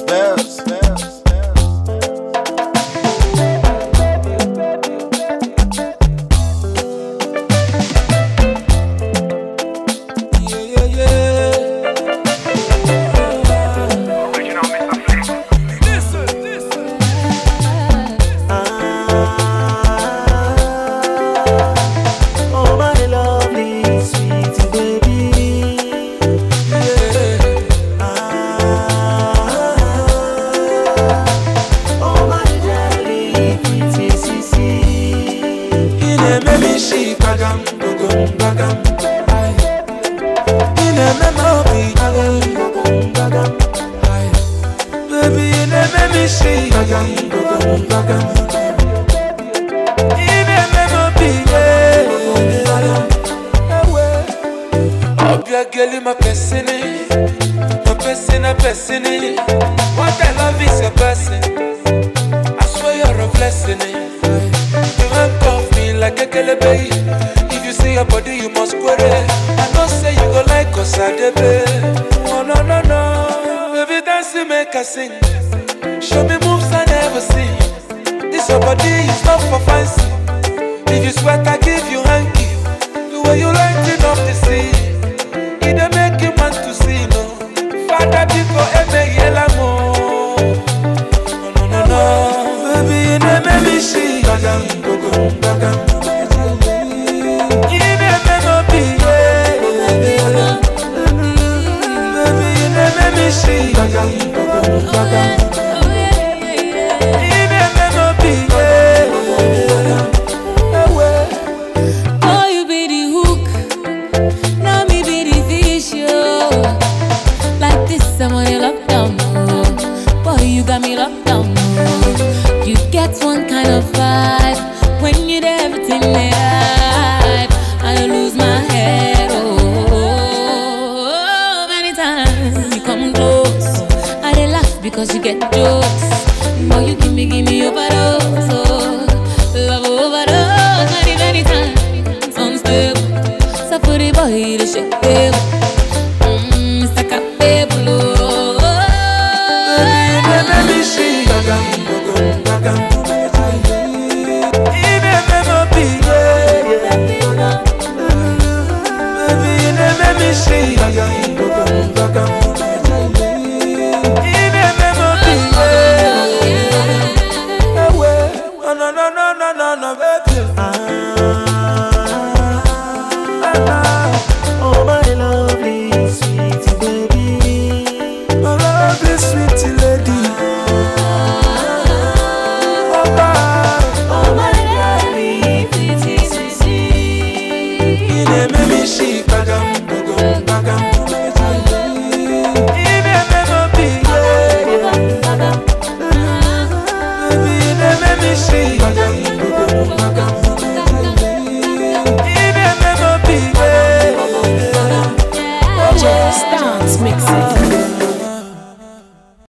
spells. Yeah, isi gbagam gbagam gbagam Ai. Ị na-eme m obi gbagam gbagam gbagam Baby, ị na-eme m isi gbagam gbagam gbagam Ị na-eme m obi yeah, gbagam Ewe. Ọbịa geli ma pesini Ma What I love is a blessing. I swear you're a blessing. You handcuff me like a you see your body, you must query. I know say you go like us, I Oh no no no, baby dance to make us sing. Show me moves I never see. This your body is not for fancy. It's one kind of vibe when you're everything life. I lose my head. Oh, oh, oh, many times you come close. I laugh because you get jokes. Boy, you give me, give me overdose. Oh, love overdose. Unstable. So for the boy, shake. no better. Ah, ah, ah, oh my lovely sweetie baby, my lovely sweetie lady. Oh, oh my lovely sweetie me